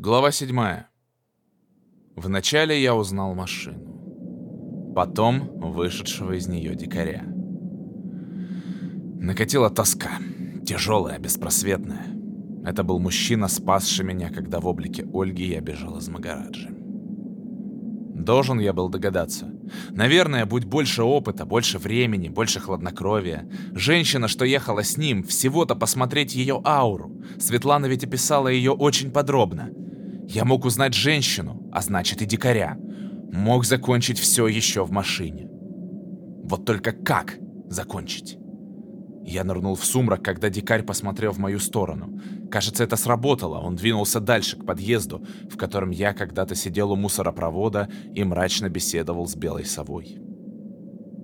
Глава 7. Вначале я узнал машину. Потом вышедшего из нее дикаря. Накатила тоска. Тяжелая, беспросветная. Это был мужчина, спасший меня, когда в облике Ольги я бежал из Магараджи. Должен я был догадаться. Наверное, будь больше опыта, больше времени, больше хладнокровия. Женщина, что ехала с ним, всего-то посмотреть ее ауру. Светлана ведь описала ее очень подробно. Я мог узнать женщину, а значит и дикаря. Мог закончить все еще в машине. Вот только как закончить? Я нырнул в сумрак, когда дикарь посмотрел в мою сторону. Кажется, это сработало. Он двинулся дальше, к подъезду, в котором я когда-то сидел у мусоропровода и мрачно беседовал с белой совой.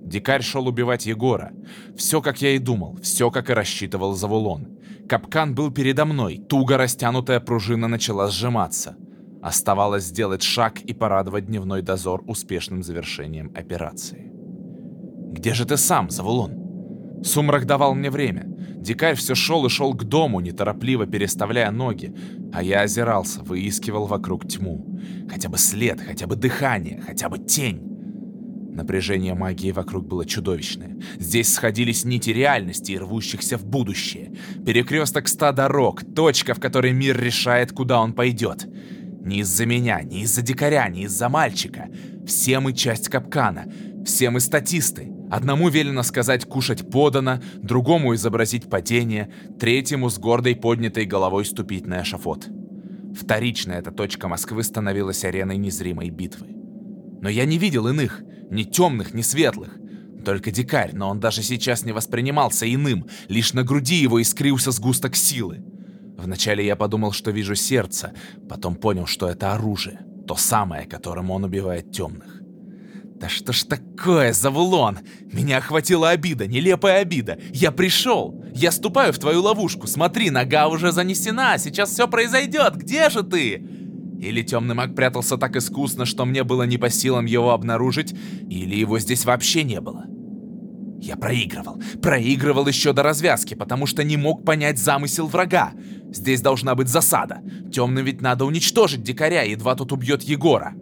Дикарь шел убивать Егора. Все, как я и думал, все, как и рассчитывал Завулон. Капкан был передо мной, туго растянутая пружина начала сжиматься. Оставалось сделать шаг и порадовать дневной дозор успешным завершением операции. «Где же ты сам, Завулон?» Сумрак давал мне время. Дикарь все шел и шел к дому, неторопливо переставляя ноги, а я озирался, выискивал вокруг тьму. Хотя бы след, хотя бы дыхание, хотя бы тень. Напряжение магии вокруг было чудовищное. Здесь сходились нити реальности и рвущихся в будущее. Перекресток ста дорог, точка, в которой мир решает, куда он пойдет. Не из-за меня, не из-за дикаря, не из-за мальчика. Все мы часть капкана, все мы статисты. Одному велено сказать «кушать подано», другому изобразить падение, третьему с гордой поднятой головой ступить на эшафот. Вторично эта точка Москвы становилась ареной незримой битвы. Но я не видел иных — ни темных, ни светлых. Только дикарь, но он даже сейчас не воспринимался иным, лишь на груди его искрился сгусток силы. Вначале я подумал, что вижу сердце, потом понял, что это оружие, то самое, которым он убивает темных. Да что ж такое, Завулон? Меня охватила обида, нелепая обида. Я пришел. Я ступаю в твою ловушку. Смотри, нога уже занесена. Сейчас все произойдет. Где же ты? Или темный маг прятался так искусно, что мне было не по силам его обнаружить, или его здесь вообще не было. Я проигрывал. Проигрывал еще до развязки, потому что не мог понять замысел врага. Здесь должна быть засада. Темным ведь надо уничтожить дикаря, едва тот убьет Егора.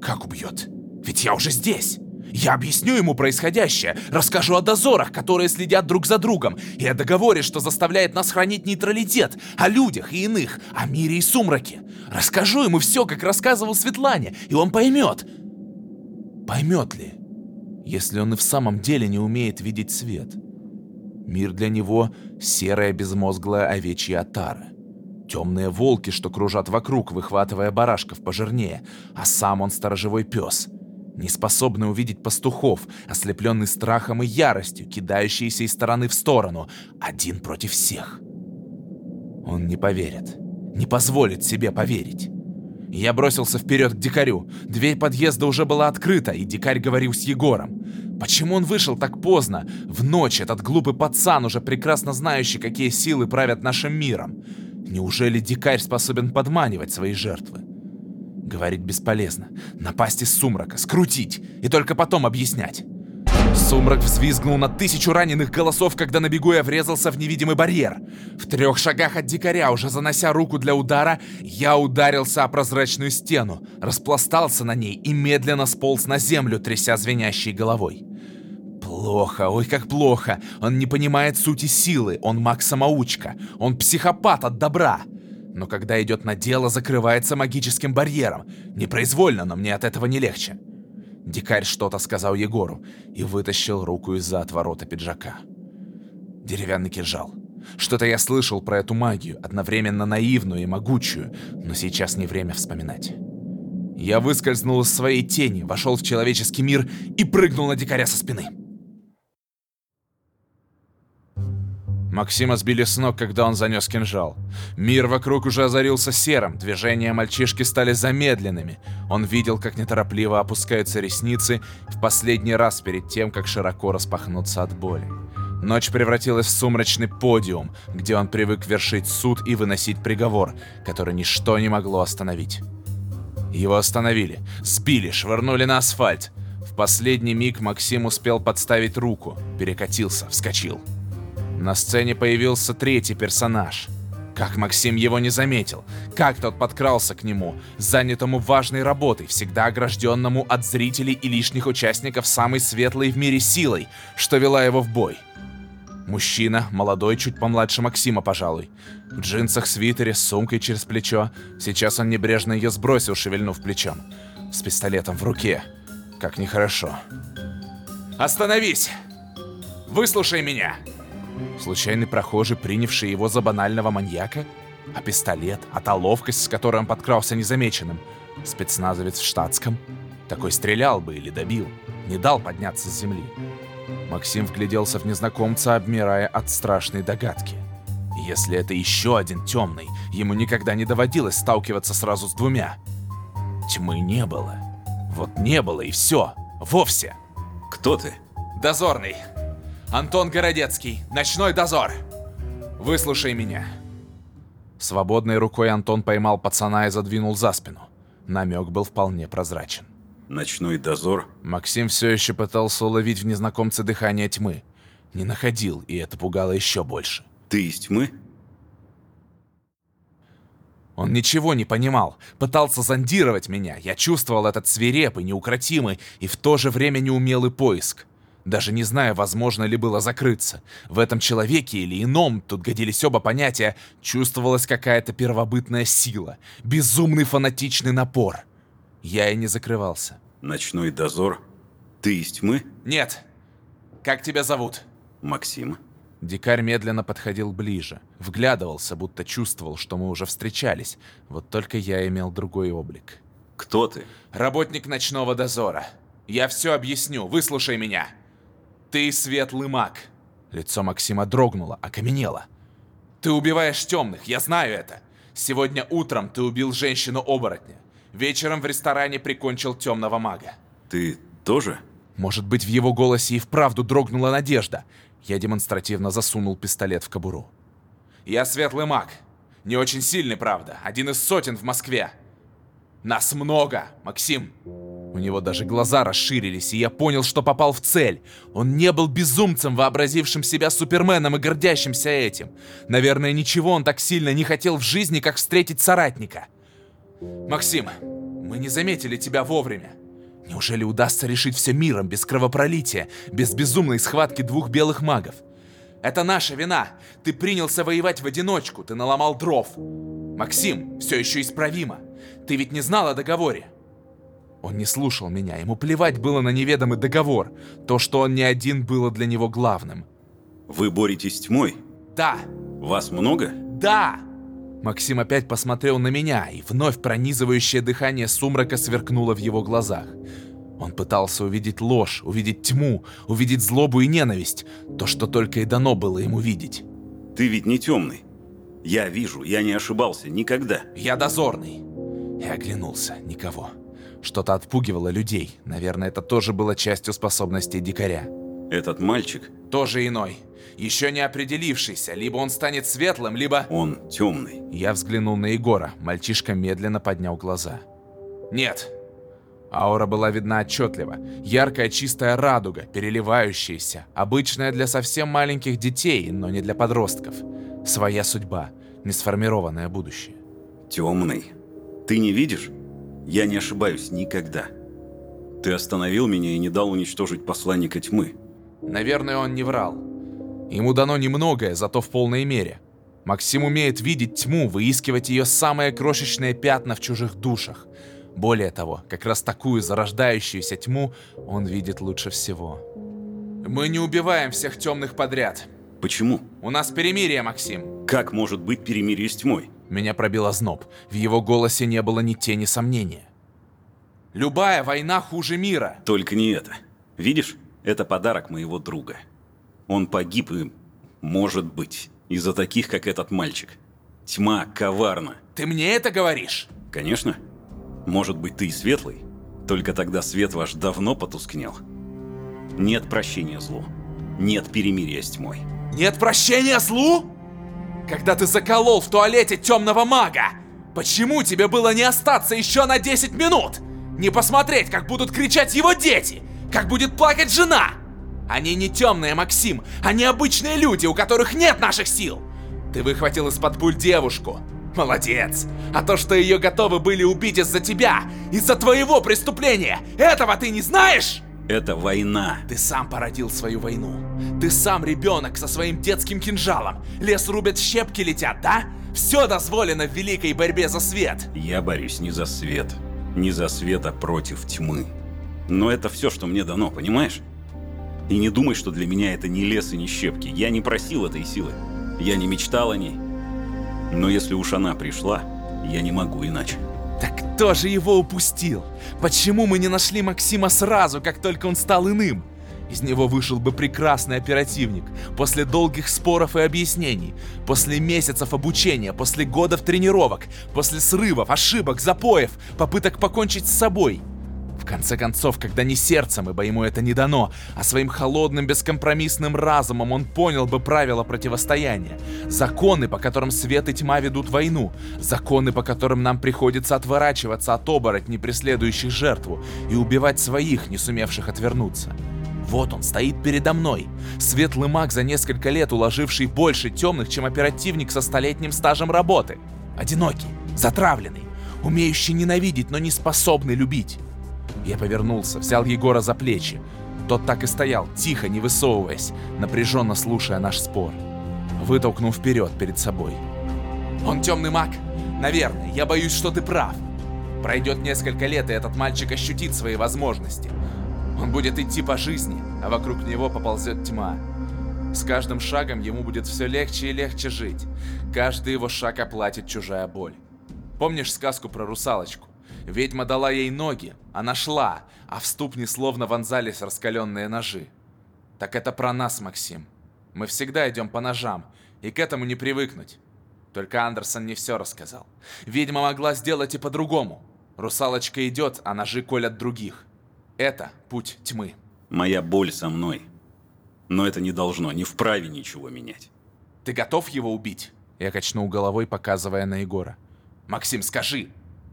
Как убьет? Ведь я уже здесь. Я объясню ему происходящее, расскажу о дозорах, которые следят друг за другом, и о договоре, что заставляет нас хранить нейтралитет, о людях и иных, о мире и сумраке. Расскажу ему все, как рассказывал Светлане, и он поймет. Поймет ли, если он и в самом деле не умеет видеть свет? Мир для него — серая безмозглая овечья отара. Темные волки, что кружат вокруг, выхватывая барашков пожирнее, а сам он сторожевой пес — не способный увидеть пастухов, ослепленный страхом и яростью, кидающиеся из стороны в сторону, один против всех. Он не поверит, не позволит себе поверить. Я бросился вперед к дикарю. Дверь подъезда уже была открыта, и дикарь говорил с Егором. Почему он вышел так поздно? В ночь этот глупый пацан, уже прекрасно знающий, какие силы правят нашим миром. Неужели дикарь способен подманивать свои жертвы? Говорить бесполезно. Напасть из сумрака, скрутить и только потом объяснять. Сумрак взвизгнул на тысячу раненых голосов, когда на бегу я врезался в невидимый барьер. В трех шагах от дикаря, уже занося руку для удара, я ударился о прозрачную стену, распластался на ней и медленно сполз на землю, тряся звенящей головой. Плохо, ой, как плохо. Он не понимает сути силы, он маг-самоучка, он психопат от добра но когда идет на дело, закрывается магическим барьером. Непроизвольно, но мне от этого не легче. Дикарь что-то сказал Егору и вытащил руку из-за отворота пиджака. Деревянный кинжал. Что-то я слышал про эту магию, одновременно наивную и могучую, но сейчас не время вспоминать. Я выскользнул из своей тени, вошел в человеческий мир и прыгнул на дикаря со спины. Максима сбили с ног, когда он занес кинжал. Мир вокруг уже озарился серым, движения мальчишки стали замедленными. Он видел, как неторопливо опускаются ресницы в последний раз перед тем, как широко распахнуться от боли. Ночь превратилась в сумрачный подиум, где он привык вершить суд и выносить приговор, который ничто не могло остановить. Его остановили, сбили, швырнули на асфальт. В последний миг Максим успел подставить руку, перекатился, вскочил. На сцене появился третий персонаж. Как Максим его не заметил? Как тот подкрался к нему, занятому важной работой, всегда огражденному от зрителей и лишних участников самой светлой в мире силой, что вела его в бой? Мужчина, молодой, чуть помладше Максима, пожалуй. В джинсах, свитере, с сумкой через плечо. Сейчас он небрежно ее сбросил, шевельнув плечом. С пистолетом в руке. Как нехорошо. «Остановись! Выслушай меня!» Случайный прохожий, принявший его за банального маньяка? А пистолет? А та ловкость, с которой он подкрался незамеченным? Спецназовец в штатском? Такой стрелял бы или добил. Не дал подняться с земли. Максим вгляделся в незнакомца, обмирая от страшной догадки. Если это еще один темный, ему никогда не доводилось сталкиваться сразу с двумя. Тьмы не было. Вот не было и все. Вовсе. Кто ты? Дозорный. Антон Городецкий, ночной дозор. Выслушай меня. Свободной рукой Антон поймал пацана и задвинул за спину. Намек был вполне прозрачен. Ночной дозор? Максим все еще пытался уловить в незнакомце дыхание тьмы. Не находил, и это пугало еще больше. Ты из тьмы? Он ничего не понимал, пытался зондировать меня. Я чувствовал этот свирепый, неукротимый и в то же время неумелый поиск. Даже не зная, возможно ли было закрыться. В этом человеке или ином, тут годились оба понятия, чувствовалась какая-то первобытная сила, безумный фанатичный напор. Я и не закрывался. Ночной дозор? Ты из тьмы? Нет. Как тебя зовут? Максим. Дикарь медленно подходил ближе, вглядывался, будто чувствовал, что мы уже встречались, вот только я имел другой облик. Кто ты? Работник ночного дозора. Я все объясню, выслушай меня. Ты светлый маг. Лицо Максима дрогнуло, окаменело. Ты убиваешь темных, я знаю это. Сегодня утром ты убил женщину-оборотня. Вечером в ресторане прикончил темного мага. Ты тоже? Может быть, в его голосе и вправду дрогнула надежда. Я демонстративно засунул пистолет в кобуру. Я светлый маг. Не очень сильный, правда. Один из сотен в Москве. Нас много, Максим. У него даже глаза расширились, и я понял, что попал в цель. Он не был безумцем, вообразившим себя суперменом и гордящимся этим. Наверное, ничего он так сильно не хотел в жизни, как встретить соратника. Максим, мы не заметили тебя вовремя. Неужели удастся решить все миром, без кровопролития, без безумной схватки двух белых магов? Это наша вина. Ты принялся воевать в одиночку, ты наломал дров. Максим, все еще исправимо. Ты ведь не знал о договоре. Он не слушал меня, ему плевать было на неведомый договор. То, что он не один, было для него главным. Вы боретесь с тьмой? Да. Вас много? Да. Максим опять посмотрел на меня, и вновь пронизывающее дыхание сумрака сверкнуло в его глазах. Он пытался увидеть ложь, увидеть тьму, увидеть злобу и ненависть, то, что только и дано было ему видеть. Ты ведь не темный. Я вижу, я не ошибался, никогда. Я дозорный. Я оглянулся, никого. Что-то отпугивало людей. Наверное, это тоже было частью способностей дикаря. Этот мальчик... Тоже иной. Еще не определившийся. Либо он станет светлым, либо... Он темный. Я взглянул на Егора. Мальчишка медленно поднял глаза. Нет. Аура была видна отчетливо. Яркая чистая радуга, переливающаяся. Обычная для совсем маленьких детей, но не для подростков. Своя судьба. Несформированное будущее. Темный. Ты не видишь? Я не ошибаюсь никогда. Ты остановил меня и не дал уничтожить посланника тьмы. Наверное, он не врал. Ему дано немногое, зато в полной мере. Максим умеет видеть тьму, выискивать ее самые крошечные пятна в чужих душах. Более того, как раз такую зарождающуюся тьму он видит лучше всего. Мы не убиваем всех темных подряд. Почему? У нас перемирие, Максим. Как может быть перемирие с тьмой? Меня пробило зноб. В его голосе не было ни тени сомнения. Любая война хуже мира. Только не это. Видишь, это подарок моего друга. Он погиб и, может быть, из-за таких, как этот мальчик. Тьма коварна. Ты мне это говоришь? Конечно. Может быть, ты и светлый, только тогда свет ваш давно потускнел. Нет прощения злу. Нет перемирия с тьмой. Нет прощения злу? Когда ты заколол в туалете темного мага, почему тебе было не остаться еще на 10 минут? Не посмотреть, как будут кричать его дети, как будет плакать жена? Они не темные, Максим, они обычные люди, у которых нет наших сил. Ты выхватил из-под пуль девушку. Молодец! А то, что ее готовы были убить из-за тебя, из-за твоего преступления, этого ты не знаешь? Это война. Ты сам породил свою войну. Ты сам ребенок со своим детским кинжалом. Лес рубят, щепки летят, да? Все дозволено в великой борьбе за свет. Я борюсь не за свет. Не за свет, а против тьмы. Но это все, что мне дано, понимаешь? И не думай, что для меня это не лес и не щепки. Я не просил этой силы. Я не мечтал о ней. Но если уж она пришла, я не могу иначе. Так кто же его упустил? Почему мы не нашли Максима сразу, как только он стал иным? Из него вышел бы прекрасный оперативник. После долгих споров и объяснений, после месяцев обучения, после годов тренировок, после срывов, ошибок, запоев, попыток покончить с собой конце концов, когда не сердцем, ибо ему это не дано, а своим холодным, бескомпромиссным разумом он понял бы правила противостояния. Законы, по которым свет и тьма ведут войну. Законы, по которым нам приходится отворачиваться от оборотней, преследующих жертву, и убивать своих, не сумевших отвернуться. Вот он стоит передо мной. Светлый маг за несколько лет, уложивший больше темных, чем оперативник со столетним стажем работы. Одинокий, затравленный, умеющий ненавидеть, но не способный любить. Я повернулся, взял Егора за плечи. Тот так и стоял, тихо, не высовываясь, напряженно слушая наш спор. Вытолкнул вперед перед собой. «Он темный маг? Наверное, я боюсь, что ты прав. Пройдет несколько лет, и этот мальчик ощутит свои возможности. Он будет идти по жизни, а вокруг него поползет тьма. С каждым шагом ему будет все легче и легче жить. Каждый его шаг оплатит чужая боль. Помнишь сказку про русалочку? Ведьма дала ей ноги, она шла, а в ступни словно вонзались раскаленные ножи. Так это про нас, Максим. Мы всегда идем по ножам, и к этому не привыкнуть. Только Андерсон не все рассказал. Ведьма могла сделать и по-другому. Русалочка идет, а ножи колят других. Это путь тьмы. Моя боль со мной. Но это не должно, не вправе ничего менять. Ты готов его убить? Я качнул головой, показывая на Егора. Максим, скажи,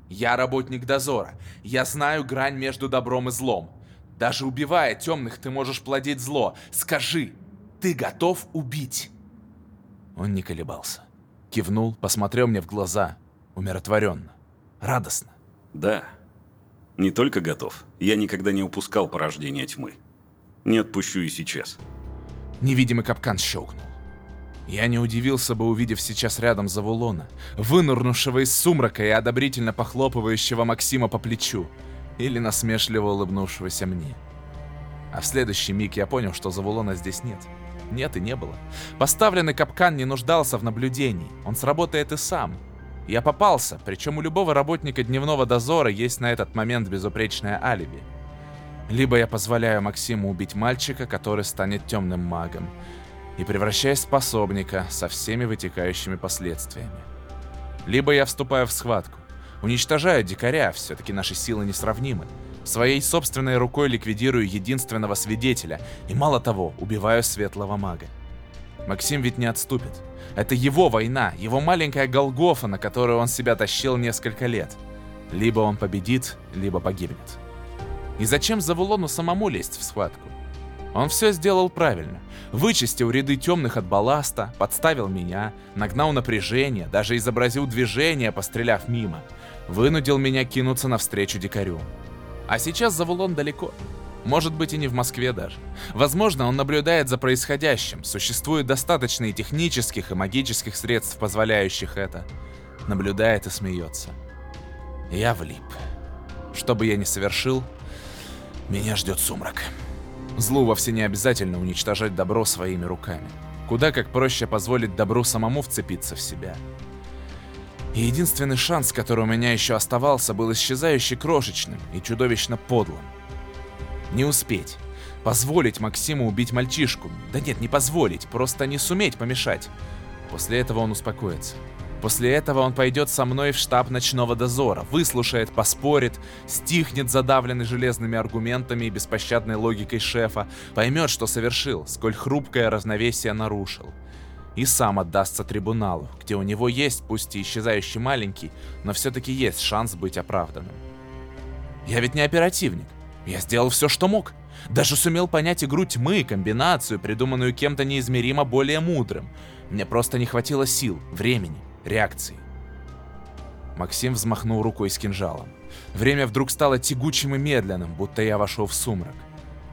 я работник дозора. Я знаю грань между добром и злом. Даже убивая темных, ты можешь плодить зло. Скажи, ты готов убить?» Он не колебался. Кивнул, посмотрел мне в глаза. Умиротворенно. Радостно. «Да. Не только готов. Я никогда не упускал порождения тьмы. Не отпущу и сейчас». Невидимый капкан щелкнул. Я не удивился бы, увидев сейчас рядом Завулона, вынырнувшего из сумрака и одобрительно похлопывающего Максима по плечу, или насмешливо улыбнувшегося мне. А в следующий миг я понял, что Завулона здесь нет. Нет и не было. Поставленный капкан не нуждался в наблюдении, он сработает и сам. Я попался, причем у любого работника дневного дозора есть на этот момент безупречное алиби. Либо я позволяю Максиму убить мальчика, который станет темным магом, и превращаясь в способника со всеми вытекающими последствиями. Либо я вступаю в схватку, уничтожаю дикаря, все-таки наши силы несравнимы, своей собственной рукой ликвидирую единственного свидетеля и, мало того, убиваю светлого мага. Максим ведь не отступит. Это его война, его маленькая Голгофа, на которую он себя тащил несколько лет. Либо он победит, либо погибнет. И зачем Завулону самому лезть в схватку? Он все сделал правильно. Вычистил ряды темных от балласта, подставил меня, нагнал напряжение, даже изобразил движение, постреляв мимо. Вынудил меня кинуться навстречу дикарю. А сейчас Завулон далеко. Может быть и не в Москве даже. Возможно, он наблюдает за происходящим. Существует достаточно и технических, и магических средств, позволяющих это. Наблюдает и смеется. Я влип. Что бы я ни совершил, меня ждет сумрак. Злу вовсе не обязательно уничтожать добро своими руками. Куда как проще позволить добру самому вцепиться в себя. И единственный шанс, который у меня еще оставался, был исчезающе крошечным и чудовищно подлым. Не успеть. Позволить Максиму убить мальчишку. Да нет, не позволить, просто не суметь помешать. После этого он успокоится. После этого он пойдет со мной в штаб ночного дозора, выслушает, поспорит, стихнет задавленный железными аргументами и беспощадной логикой шефа, поймет, что совершил, сколь хрупкое равновесие нарушил. И сам отдастся трибуналу, где у него есть, пусть и исчезающий маленький, но все-таки есть шанс быть оправданным. Я ведь не оперативник. Я сделал все, что мог. Даже сумел понять игру тьмы, комбинацию, придуманную кем-то неизмеримо более мудрым. Мне просто не хватило сил, времени, реакции. Максим взмахнул рукой с кинжалом. Время вдруг стало тягучим и медленным, будто я вошел в сумрак.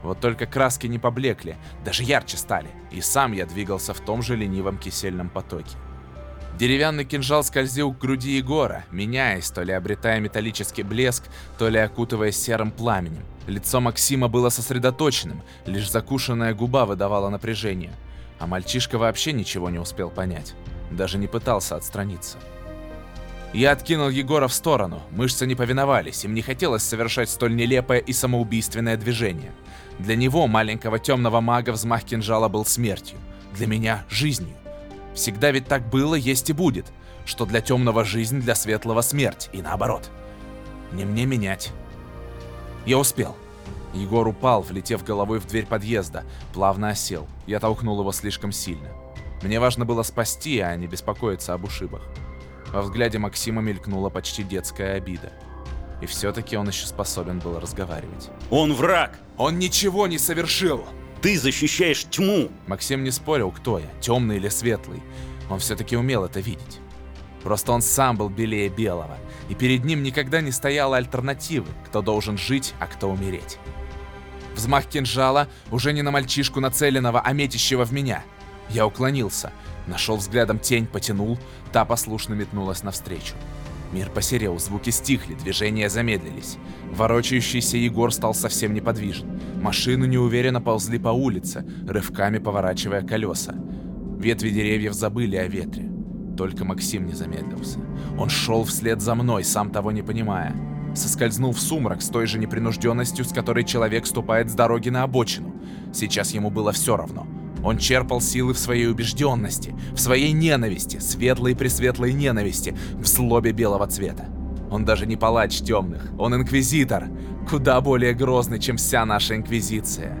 Вот только краски не поблекли, даже ярче стали, и сам я двигался в том же ленивом кисельном потоке. Деревянный кинжал скользил к груди Егора, меняясь, то ли обретая металлический блеск, то ли окутываясь серым пламенем. Лицо Максима было сосредоточенным, лишь закушенная губа выдавала напряжение. А мальчишка вообще ничего не успел понять, даже не пытался отстраниться. Я откинул Егора в сторону, мышцы не повиновались, им не хотелось совершать столь нелепое и самоубийственное движение. Для него, маленького темного мага, взмах кинжала был смертью, для меня — жизнью. Всегда ведь так было, есть и будет, что для темного жизнь, для светлого смерть, и наоборот. Не мне менять. Я успел. Егор упал, влетев головой в дверь подъезда, плавно осел. Я толкнул его слишком сильно. Мне важно было спасти, а не беспокоиться об ушибах. Во взгляде Максима мелькнула почти детская обида. И все-таки он еще способен был разговаривать. Он враг! Он ничего не совершил! Ты защищаешь тьму! Максим не спорил, кто я, темный или светлый. Он все-таки умел это видеть. Просто он сам был белее белого, и перед ним никогда не стояло альтернативы, кто должен жить, а кто умереть. Взмах кинжала уже не на мальчишку нацеленного, а метящего в меня. Я уклонился, нашел взглядом тень, потянул, та послушно метнулась навстречу. Мир посерел, звуки стихли, движения замедлились. Ворочающийся Егор стал совсем неподвижен. Машины неуверенно ползли по улице, рывками поворачивая колеса. Ветви деревьев забыли о ветре. Только Максим не замедлился. Он шел вслед за мной, сам того не понимая. Соскользнул в сумрак с той же непринужденностью, с которой человек ступает с дороги на обочину. Сейчас ему было все равно. Он черпал силы в своей убежденности, в своей ненависти, светлой-пресветлой ненависти, в злобе белого цвета. Он даже не палач темных, он инквизитор, куда более грозный, чем вся наша инквизиция.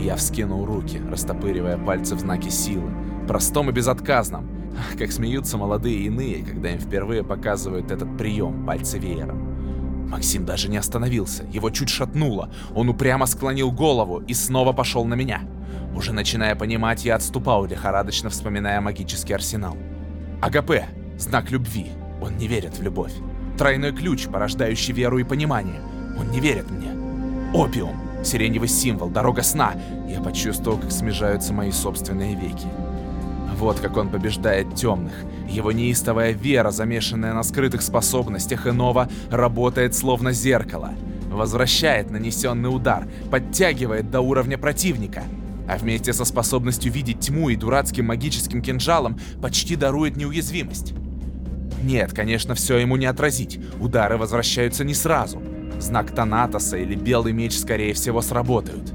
Я вскинул руки, растопыривая пальцы в знаке силы, простом и безотказном, как смеются молодые иные, когда им впервые показывают этот прием пальцы веером. Максим даже не остановился, его чуть шатнуло, он упрямо склонил голову и снова пошел на меня. Уже начиная понимать, я отступал, лихорадочно вспоминая магический арсенал. АГП — знак любви. Он не верит в любовь. Тройной ключ, порождающий веру и понимание. Он не верит мне. Опиум — сиреневый символ, дорога сна. Я почувствовал, как смежаются мои собственные веки. Вот как он побеждает темных. Его неистовая вера, замешанная на скрытых способностях иного, работает словно зеркало. Возвращает нанесенный удар, подтягивает до уровня противника — а вместе со способностью видеть тьму и дурацким магическим кинжалом почти дарует неуязвимость. Нет, конечно, все ему не отразить, удары возвращаются не сразу. Знак Танатоса или Белый Меч, скорее всего, сработают.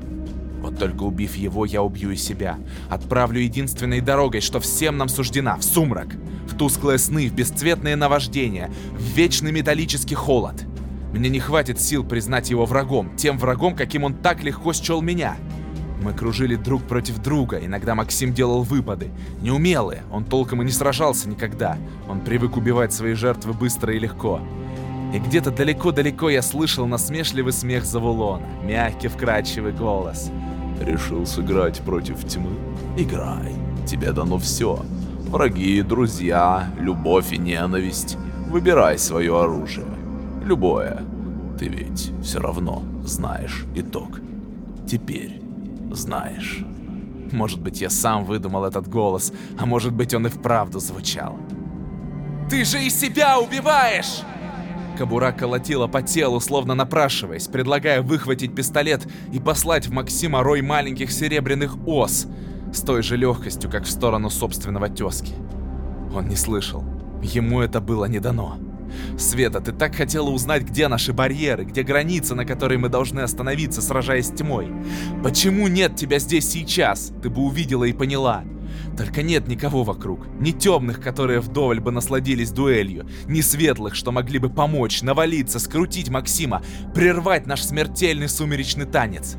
Вот только убив его, я убью и себя. Отправлю единственной дорогой, что всем нам суждена, в сумрак. В тусклые сны, в бесцветные наваждения, в вечный металлический холод. Мне не хватит сил признать его врагом, тем врагом, каким он так легко счел меня. Мы кружили друг против друга, иногда Максим делал выпады. Неумелые, он толком и не сражался никогда. Он привык убивать свои жертвы быстро и легко. И где-то далеко-далеко я слышал насмешливый смех Завулона, мягкий вкрадчивый голос. «Решил сыграть против тьмы? Играй, тебе дано все. Враги, друзья, любовь и ненависть. Выбирай свое оружие. Любое. Ты ведь все равно знаешь итог. Теперь знаешь. Может быть, я сам выдумал этот голос, а может быть, он и вправду звучал. «Ты же из себя убиваешь!» Кабура колотила по телу, словно напрашиваясь, предлагая выхватить пистолет и послать в Максима рой маленьких серебряных ос, с той же легкостью, как в сторону собственного тезки. Он не слышал. Ему это было не дано. Света, ты так хотела узнать, где наши барьеры, где граница, на которой мы должны остановиться, сражаясь с тьмой. Почему нет тебя здесь сейчас? Ты бы увидела и поняла. Только нет никого вокруг. Ни темных, которые вдоволь бы насладились дуэлью, ни светлых, что могли бы помочь, навалиться, скрутить Максима, прервать наш смертельный сумеречный танец.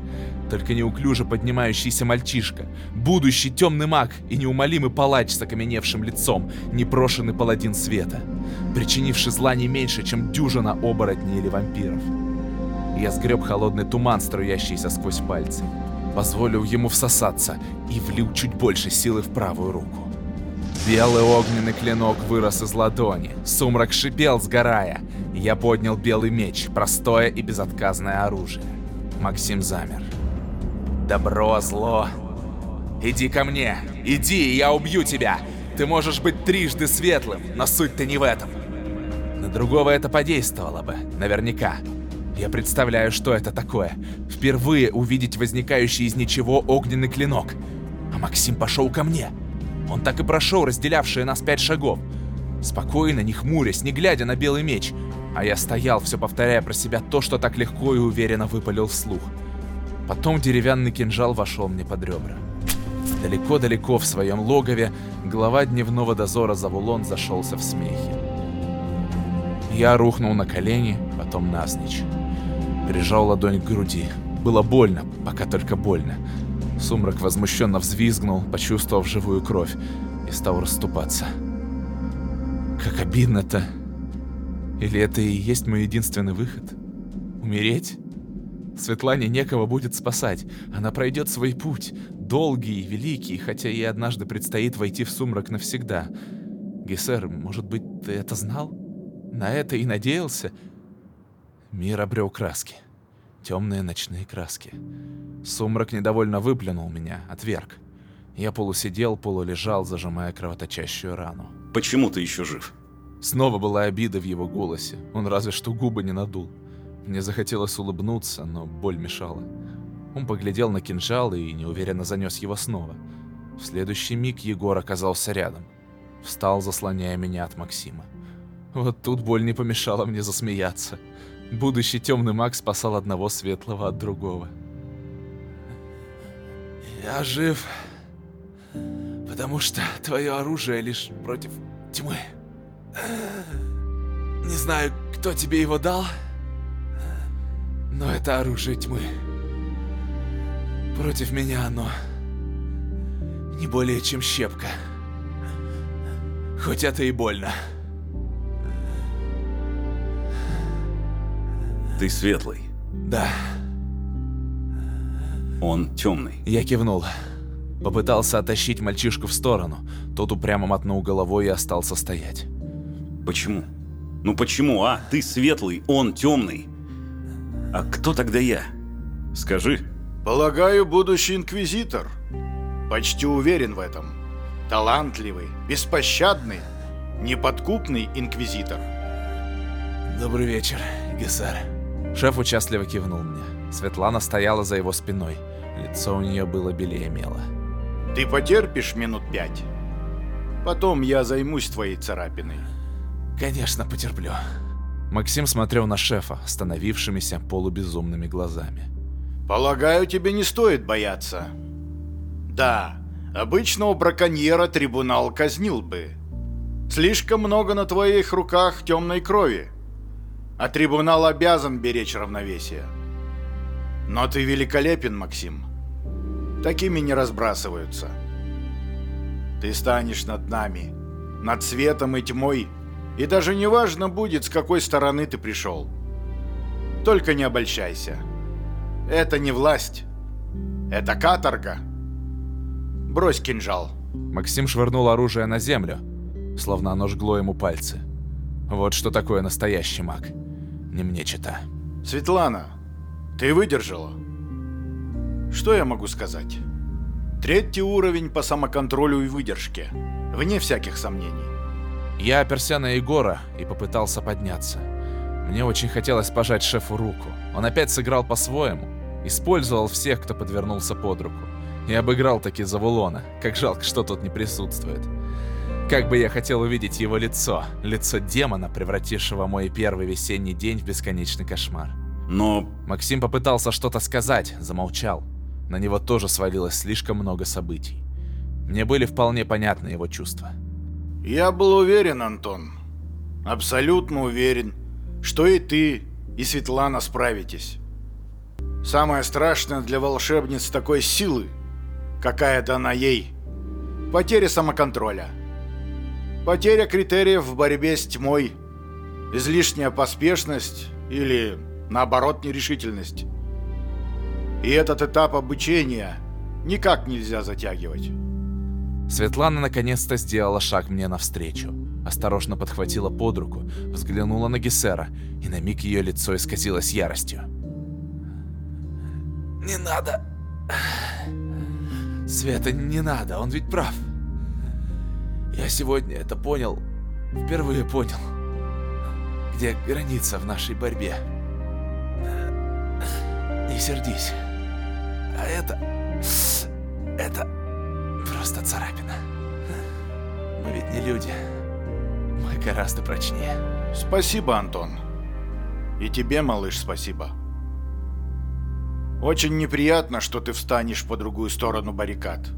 Только неуклюже поднимающийся мальчишка, будущий темный маг и неумолимый палач с окаменевшим лицом, непрошенный паладин света, причинивший зла не меньше, чем дюжина оборотней или вампиров. Я сгреб холодный туман, струящийся сквозь пальцы. Позволил ему всосаться и влил чуть больше силы в правую руку. Белый огненный клинок вырос из ладони. Сумрак шипел, сгорая. Я поднял белый меч, простое и безотказное оружие. Максим замер. Добро, зло. Иди ко мне. Иди, я убью тебя. Ты можешь быть трижды светлым, но суть-то не в этом. На другого это подействовало бы, наверняка. Я представляю, что это такое. Впервые увидеть возникающий из ничего огненный клинок. А Максим пошел ко мне. Он так и прошел разделявшие нас пять шагов. Спокойно, не хмурясь, не глядя на белый меч. А я стоял, все повторяя про себя то, что так легко и уверенно выпалил вслух. Потом деревянный кинжал вошел мне под ребра. Далеко-далеко в своем логове глава дневного дозора Завулон зашелся в смехе. Я рухнул на колени, потом навзничь. Прижал ладонь к груди. Было больно, пока только больно. Сумрак возмущенно взвизгнул, почувствовав живую кровь, и стал расступаться. Как обидно-то. Или это и есть мой единственный выход? Умереть? Светлане некого будет спасать. Она пройдет свой путь, долгий и великий, хотя ей однажды предстоит войти в сумрак навсегда. Гессер, может быть, ты это знал? На это и надеялся? Мир обрел краски. Темные ночные краски. Сумрак недовольно выплюнул меня, отверг. Я полусидел, полулежал, зажимая кровоточащую рану. Почему ты еще жив? Снова была обида в его голосе. Он разве что губы не надул. Мне захотелось улыбнуться, но боль мешала. Он поглядел на кинжал и неуверенно занес его снова. В следующий миг Егор оказался рядом. Встал, заслоняя меня от Максима. Вот тут боль не помешала мне засмеяться. Будущий темный маг спасал одного светлого от другого. Я жив, потому что твое оружие лишь против тьмы. Не знаю, кто тебе его дал, но это оружие тьмы. Против меня оно не более чем щепка. Хоть это и больно. Ты светлый. Да. Он темный. Я кивнул. Попытался оттащить мальчишку в сторону. Тот упрямо мотнул головой и остался стоять. Почему? Ну почему, а? Ты светлый, он темный. А кто тогда я? Скажи. Полагаю, будущий инквизитор. Почти уверен в этом. Талантливый, беспощадный, неподкупный инквизитор. Добрый вечер, Гессер. Шеф участливо кивнул мне. Светлана стояла за его спиной. Лицо у нее было белее мела. Ты потерпишь минут пять? Потом я займусь твоей царапиной. Конечно, потерплю. Максим смотрел на шефа, остановившимися полубезумными глазами. Полагаю, тебе не стоит бояться. Да, обычного браконьера трибунал казнил бы. Слишком много на твоих руках темной крови. А трибунал обязан беречь равновесие. Но ты великолепен, Максим. Такими не разбрасываются. Ты станешь над нами, над светом и тьмой, и даже не важно будет, с какой стороны ты пришел. Только не обольщайся. Это не власть. Это каторга. Брось кинжал. Максим швырнул оружие на землю, словно оно жгло ему пальцы. Вот что такое настоящий маг. Не мне чита. Светлана, ты выдержала. Что я могу сказать? Третий уровень по самоконтролю и выдержке. Вне всяких сомнений. Я оперся на Егора и попытался подняться. Мне очень хотелось пожать шефу руку. Он опять сыграл по-своему. Использовал всех, кто подвернулся под руку. И обыграл таки Завулона. Как жалко, что тут не присутствует. Как бы я хотел увидеть его лицо. Лицо демона, превратившего мой первый весенний день в бесконечный кошмар. Но Максим попытался что-то сказать, замолчал. На него тоже свалилось слишком много событий. Мне были вполне понятны его чувства. Я был уверен, Антон. Абсолютно уверен, что и ты, и Светлана справитесь. Самое страшное для волшебниц такой силы, какая дана ей, потеря самоконтроля. Потеря критериев в борьбе с тьмой, излишняя поспешность или наоборот нерешительность. И этот этап обучения никак нельзя затягивать. Светлана наконец-то сделала шаг мне навстречу. Осторожно подхватила под руку, взглянула на Гессера, и на миг ее лицо исказилось яростью. «Не надо!» «Света, не надо, он ведь прав!» «Я сегодня это понял, впервые понял, где граница в нашей борьбе. Не сердись, а это... это просто царапина. Мы ведь не люди. Мы гораздо прочнее. Спасибо, Антон. И тебе, малыш, спасибо. Очень неприятно, что ты встанешь по другую сторону баррикад.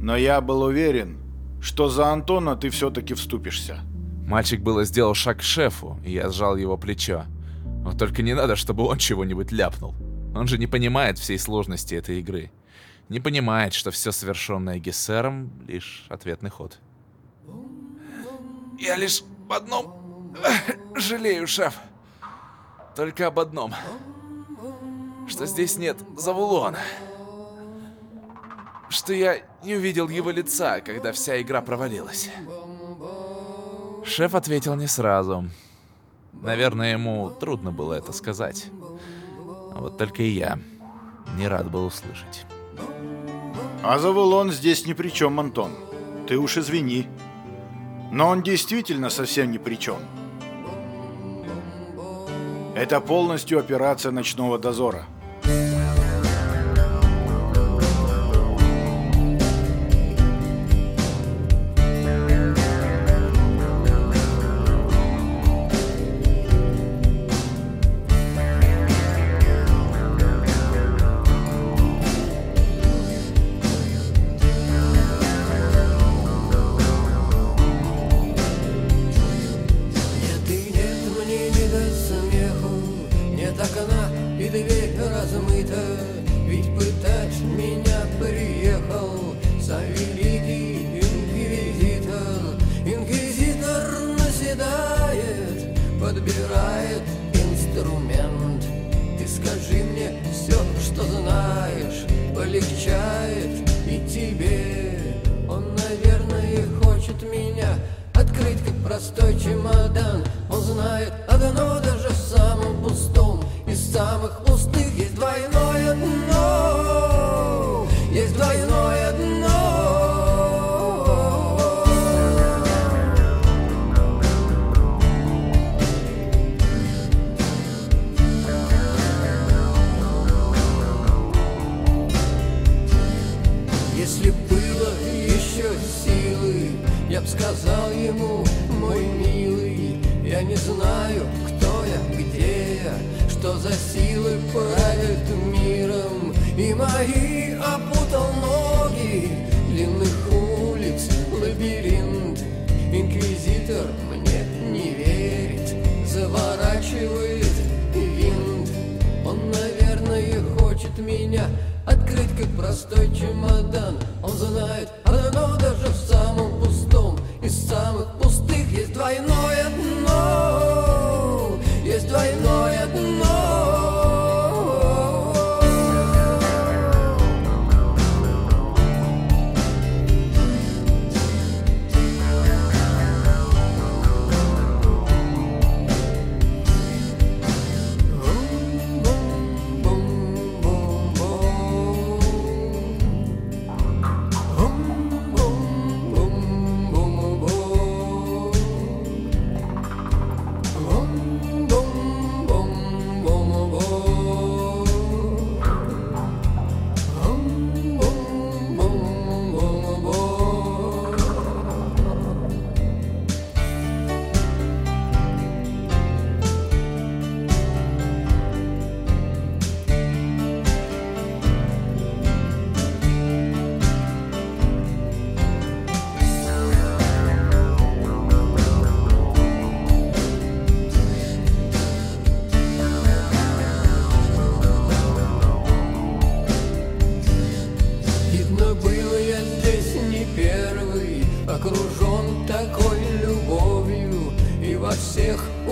Но я был уверен, что за Антона ты все-таки вступишься. Мальчик было сделал шаг к шефу, и я сжал его плечо. Вот только не надо, чтобы он чего-нибудь ляпнул. Он же не понимает всей сложности этой игры не понимает, что все совершенное Гессером — лишь ответный ход. «Я лишь об одном жалею, шеф. Только об одном. Что здесь нет Завулона. Что я не увидел его лица, когда вся игра провалилась». Шеф ответил не сразу. Наверное, ему трудно было это сказать. А вот только и я не рад был услышать. А Завулон здесь ни при чем, Антон. Ты уж извини. Но он действительно совсем ни при чем. Это полностью операция ночного дозора.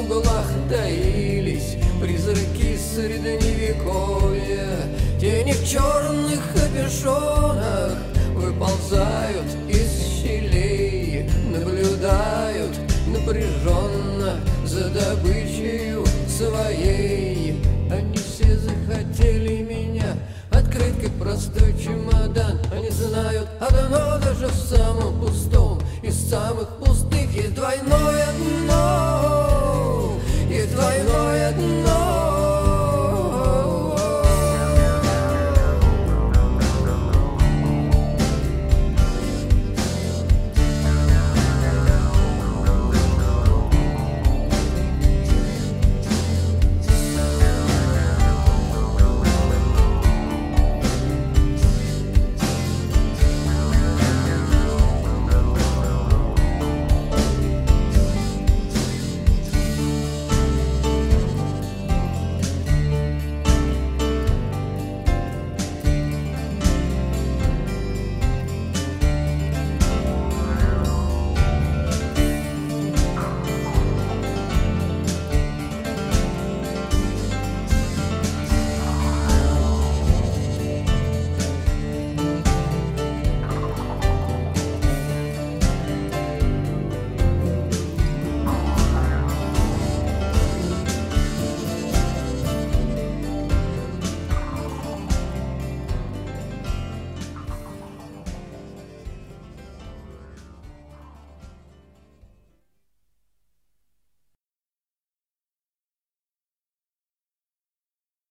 Притаились Призраки средневековья. Тени в черных капюшонах Выползают из щелей Наблюдают напряженно За добычей своей. Они все захотели меня Открыть как простой чемодан. Они знают одно даже в самом пустом Из самых пустых есть двойное дно